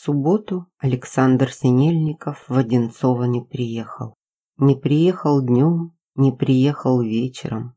субботу Александр Синельников в Одинцово не приехал. Не приехал днем, не приехал вечером.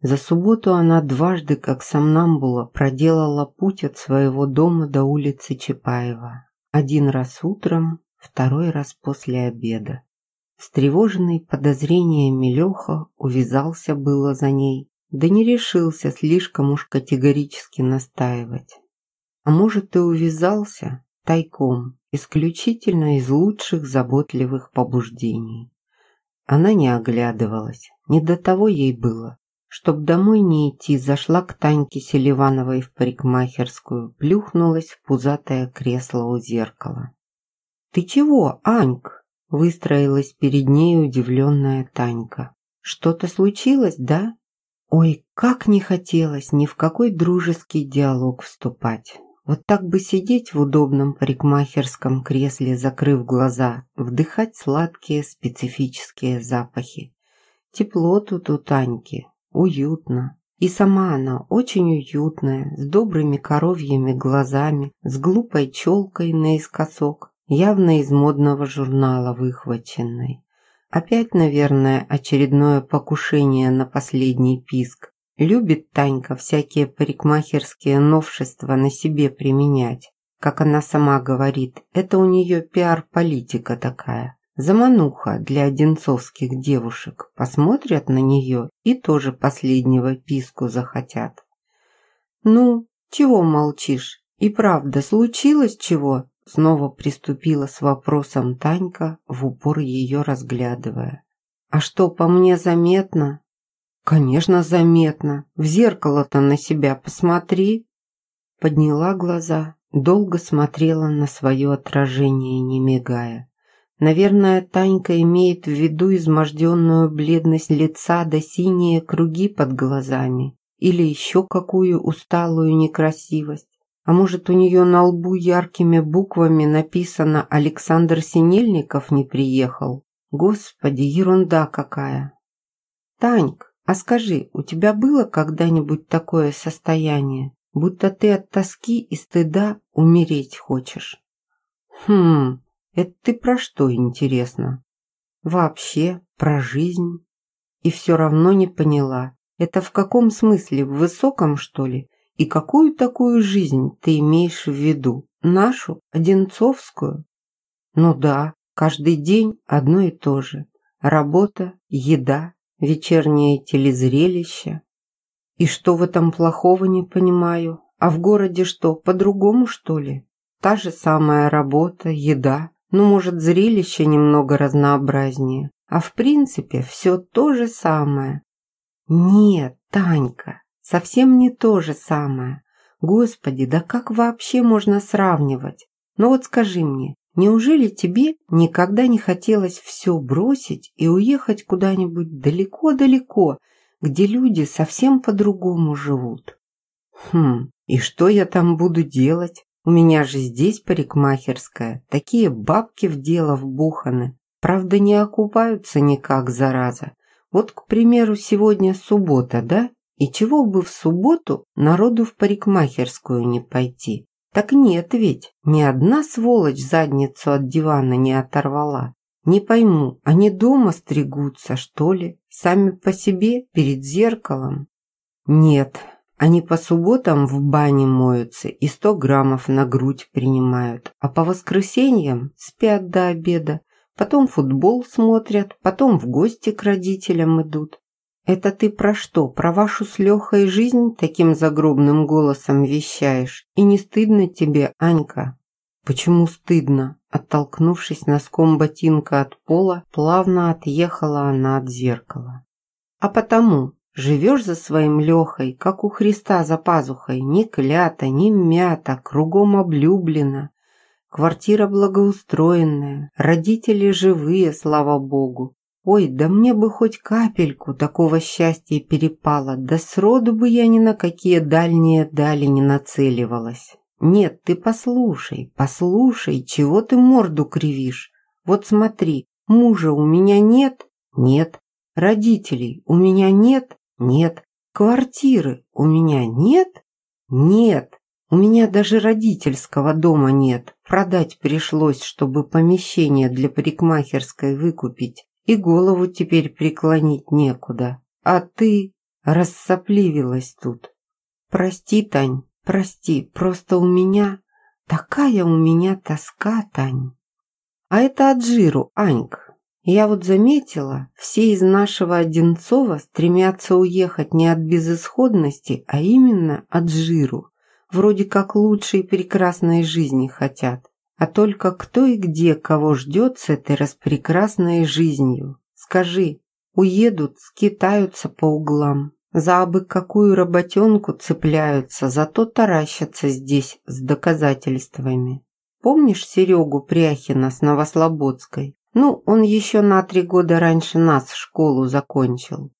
За субботу она дважды, как сомнамбула, проделала путь от своего дома до улицы Чапаева. Один раз утром, второй раз после обеда. Встревоженный подозрениями Леха увязался было за ней, да не решился слишком уж категорически настаивать. А может, и увязался тайком, исключительно из лучших заботливых побуждений. Она не оглядывалась, не до того ей было. Чтоб домой не идти, зашла к Таньке Селивановой в парикмахерскую, плюхнулась в пузатое кресло у зеркала. «Ты чего, Аньк?» – выстроилась перед ней удивленная Танька. «Что-то случилось, да?» Ой, как не хотелось ни в какой дружеский диалог вступать. Вот так бы сидеть в удобном парикмахерском кресле, закрыв глаза, вдыхать сладкие специфические запахи. Тепло тут у Таньки, уютно. И сама она очень уютная, с добрыми коровьими глазами, с глупой челкой наискосок, явно из модного журнала выхваченной. Опять, наверное, очередное покушение на последний писк. Любит Танька всякие парикмахерские новшества на себе применять. Как она сама говорит, это у нее пиар-политика такая. Замануха для одинцовских девушек. Посмотрят на нее и тоже последнего писку захотят. «Ну, чего молчишь? И правда, случилось чего?» Снова приступила с вопросом Танька, в упор ее разглядывая. «А что, по мне заметно?» «Конечно, заметно. В зеркало-то на себя посмотри». Подняла глаза, долго смотрела на свое отражение, не мигая. Наверное, Танька имеет в виду изможденную бледность лица да синие круги под глазами или еще какую усталую некрасивость. А может, у нее на лбу яркими буквами написано «Александр Синельников не приехал». Господи, ерунда какая. Таньк, а скажи, у тебя было когда-нибудь такое состояние, будто ты от тоски и стыда умереть хочешь? Хм, это ты про что, интересно? Вообще, про жизнь? И все равно не поняла. Это в каком смысле, в высоком, что ли? И какую такую жизнь ты имеешь в виду? Нашу, Одинцовскую? Ну да, каждый день одно и то же. Работа, еда, вечернее телезрелище. И что в этом плохого, не понимаю. А в городе что, по-другому, что ли? Та же самая работа, еда, ну, может, зрелище немного разнообразнее. А в принципе, все то же самое. Нет, Танька, совсем не то же самое. Господи, да как вообще можно сравнивать? Ну вот скажи мне, Неужели тебе никогда не хотелось все бросить и уехать куда-нибудь далеко-далеко, где люди совсем по-другому живут? Хм, и что я там буду делать? У меня же здесь парикмахерская, такие бабки в дело вбуханы. Правда, не окупаются никак, зараза. Вот, к примеру, сегодня суббота, да? И чего бы в субботу народу в парикмахерскую не пойти? Так нет ведь, ни одна сволочь задницу от дивана не оторвала. Не пойму, они дома стригутся, что ли? Сами по себе, перед зеркалом? Нет, они по субботам в бане моются и сто граммов на грудь принимают, а по воскресеньям спят до обеда, потом футбол смотрят, потом в гости к родителям идут. «Это ты про что? Про вашу с Лехой жизнь таким загробным голосом вещаешь? И не стыдно тебе, Анька?» «Почему стыдно?» Оттолкнувшись носком ботинка от пола, плавно отъехала она от зеркала. «А потому, живешь за своим Лехой, как у Христа за пазухой, ни клята, ни мята, кругом облюблена. Квартира благоустроенная, родители живые, слава богу. Ой, да мне бы хоть капельку такого счастья перепало, да сроду бы я ни на какие дальние дали не нацеливалась. Нет, ты послушай, послушай, чего ты морду кривишь. Вот смотри, мужа у меня нет? Нет. Родителей у меня нет? Нет. Квартиры у меня нет? Нет. У меня даже родительского дома нет. Продать пришлось, чтобы помещение для парикмахерской выкупить. И голову теперь преклонить некуда. А ты рассопливилась тут. Прости, Тань, прости, просто у меня... Такая у меня тоска, Тань. А это от жиру, Аньк. Я вот заметила, все из нашего Одинцова стремятся уехать не от безысходности, а именно от жиру. Вроде как лучшей и прекрасной жизни хотят. А только кто и где кого ждет с этой распрекрасной жизнью? Скажи, уедут, скитаются по углам. За абы какую работенку цепляются, зато таращатся здесь с доказательствами. Помнишь Серегу Пряхина с Новослободской? Ну, он еще на три года раньше нас школу закончил.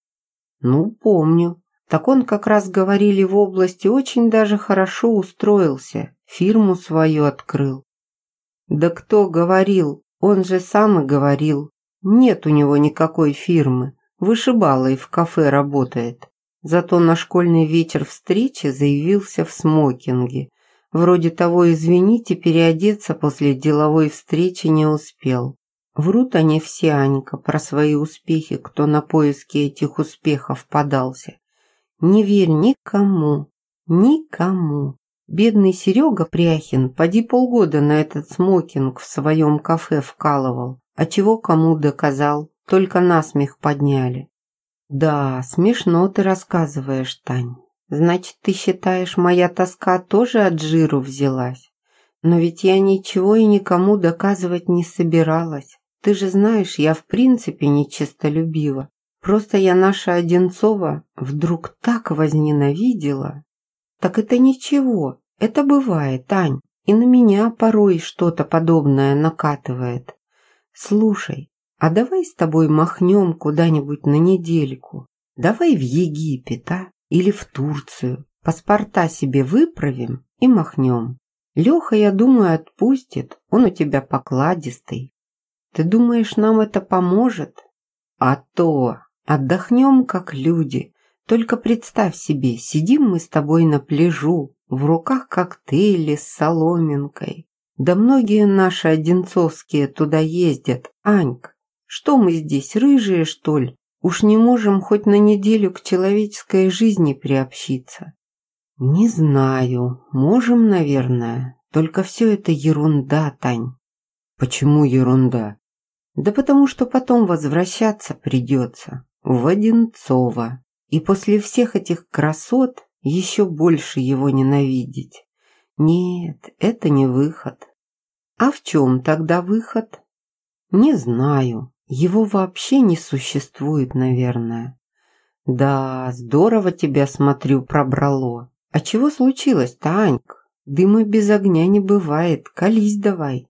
Ну, помню. Так он как раз, говорили, в области очень даже хорошо устроился, фирму свою открыл. Да кто говорил, он же сам и говорил. Нет у него никакой фирмы, вышибалой в кафе работает. Зато на школьный вечер встречи заявился в смокинге. Вроде того, извините, переодеться после деловой встречи не успел. Врут они все, Анька, про свои успехи, кто на поиски этих успехов подался. Не верь никому, никому. Бедный Серега Пряхин поди полгода на этот смокинг в своем кафе вкалывал. А чего кому доказал, только насмех подняли. Да, смешно ты рассказываешь, Тань. Значит, ты считаешь, моя тоска тоже от жиру взялась? Но ведь я ничего и никому доказывать не собиралась. Ты же знаешь, я в принципе не честолюбива. Просто я наша Одинцова вдруг так возненавидела. Так это ничего, это бывает, Тань, и на меня порой что-то подобное накатывает. Слушай, а давай с тобой махнем куда-нибудь на недельку. Давай в Египет, а? Или в Турцию. Паспорта себе выправим и махнем. Леха, я думаю, отпустит. Он у тебя покладистый. Ты думаешь, нам это поможет? А то! Отдохнем, как люди. Только представь себе, сидим мы с тобой на пляжу, в руках коктейли с соломинкой. Да многие наши одинцовские туда ездят. Аньк, что мы здесь, рыжие, что ли? Уж не можем хоть на неделю к человеческой жизни приобщиться. Не знаю, можем, наверное. Только все это ерунда, Тань. Почему ерунда? Да потому что потом возвращаться придется в Одинцово. И после всех этих красот еще больше его ненавидеть. Нет, это не выход. А в чем тогда выход? Не знаю. Его вообще не существует, наверное. Да, здорово тебя, смотрю, пробрало. А чего случилось, Таньк? Дыма без огня не бывает, колись давай.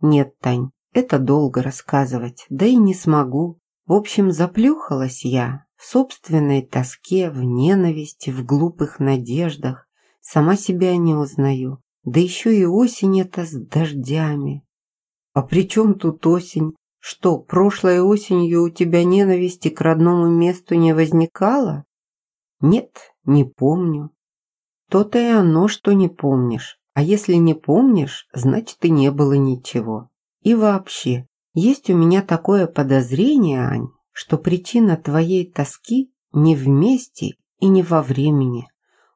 Нет, Тань, это долго рассказывать, да и не смогу. В общем, заплюхалась я собственной тоске, в ненависти, в глупых надеждах. Сама себя не узнаю. Да еще и осень это с дождями. А при чем тут осень? Что, прошлой осенью у тебя ненависти к родному месту не возникало? Нет, не помню. То-то и оно, что не помнишь. А если не помнишь, значит и не было ничего. И вообще, есть у меня такое подозрение, Ань, что причина твоей тоски не в месте и не во времени.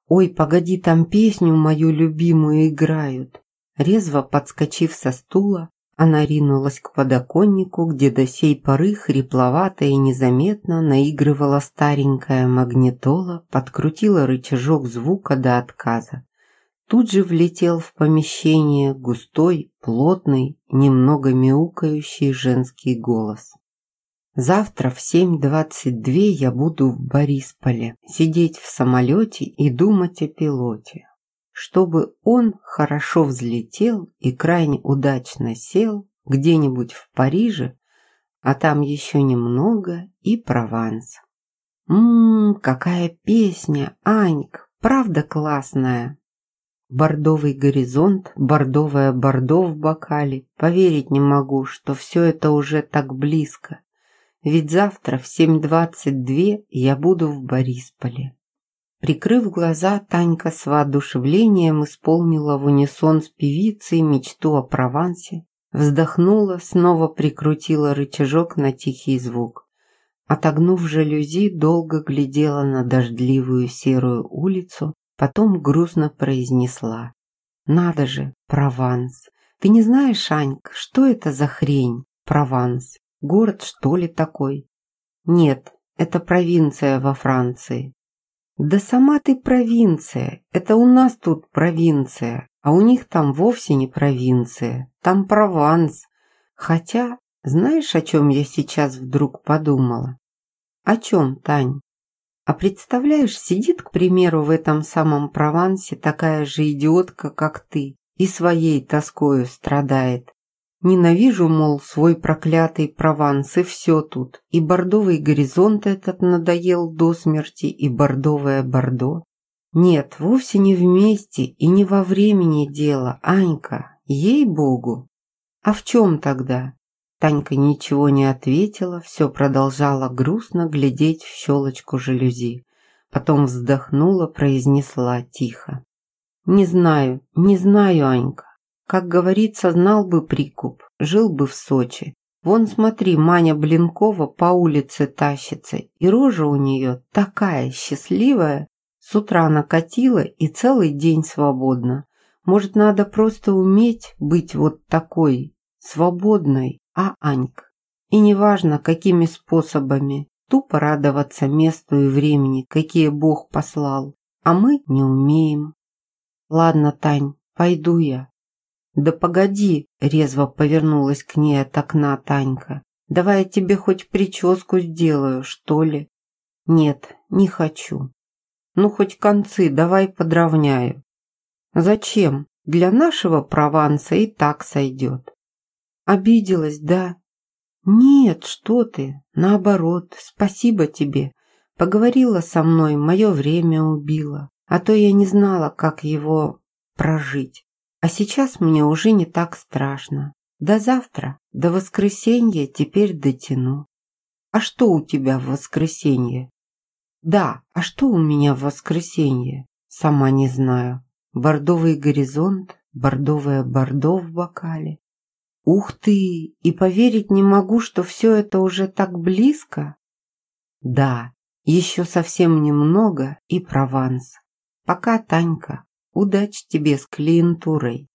Ой, погоди, там песню мою любимую играют. Резво подскочив со стула, она ринулась к подоконнику, где до сей поры хрипловато и незаметно наигрывала старенькая магнитола, подкрутила рычажок звука до отказа тут же влетел в помещение густой, плотный, немного мяукающий женский голос. Завтра в 7.22 я буду в Борисполе, сидеть в самолете и думать о пилоте. Чтобы он хорошо взлетел и крайне удачно сел где-нибудь в Париже, а там еще немного и Прованс. Ммм, какая песня, Аньк, правда классная? Бордовый горизонт, бордовое бордо в бокале. Поверить не могу, что все это уже так близко. Ведь завтра в 7.22 я буду в Борисполе. Прикрыв глаза, Танька с воодушевлением исполнила в унисон с певицей мечту о Провансе, вздохнула, снова прикрутила рычажок на тихий звук. Отогнув жалюзи, долго глядела на дождливую серую улицу, потом грустно произнесла. «Надо же, Прованс! Ты не знаешь, Анька, что это за хрень, Прованс? Город, что ли, такой?» «Нет, это провинция во Франции. Да сама ты провинция. Это у нас тут провинция, а у них там вовсе не провинция. Там Прованс. Хотя, знаешь, о чем я сейчас вдруг подумала? О чем, Тань? А представляешь, сидит, к примеру, в этом самом Провансе такая же идиотка, как ты, и своей тоскою страдает. Ненавижу, мол, свой проклятый Прованс, и все тут. И бордовый горизонт этот надоел до смерти, и бордовое бордо. Нет, вовсе не вместе и не во времени дело, Анька, ей-богу. А в чем тогда? Танька ничего не ответила, все продолжала грустно глядеть в щелочку жалюзи. Потом вздохнула, произнесла тихо. «Не знаю, не знаю, Анька. Как говорится, знал бы прикуп, жил бы в Сочи. Вон смотри, Маня Блинкова по улице тащится, и рожа у нее такая счастливая. С утра накатила и целый день свободна. Может, надо просто уметь быть вот такой, свободной, а, Анька? И неважно, какими способами, тупо радоваться месту и времени, какие Бог послал, а мы не умеем. Ладно, Тань, пойду я. «Да погоди!» – резво повернулась к ней от окна Танька. «Давай я тебе хоть прическу сделаю, что ли?» «Нет, не хочу. Ну, хоть концы давай подровняю». «Зачем? Для нашего Прованса и так сойдет». «Обиделась, да?» «Нет, что ты, наоборот, спасибо тебе. Поговорила со мной, мое время убила, а то я не знала, как его прожить. А сейчас мне уже не так страшно. До завтра, до воскресенья теперь дотяну. А что у тебя в воскресенье? Да, а что у меня в воскресенье? Сама не знаю. Бордовый горизонт, бордовое бордо в бокале. Ух ты! И поверить не могу, что все это уже так близко. Да, еще совсем немного и Прованс. Пока, Танька. Удачи тебе с клиентурой.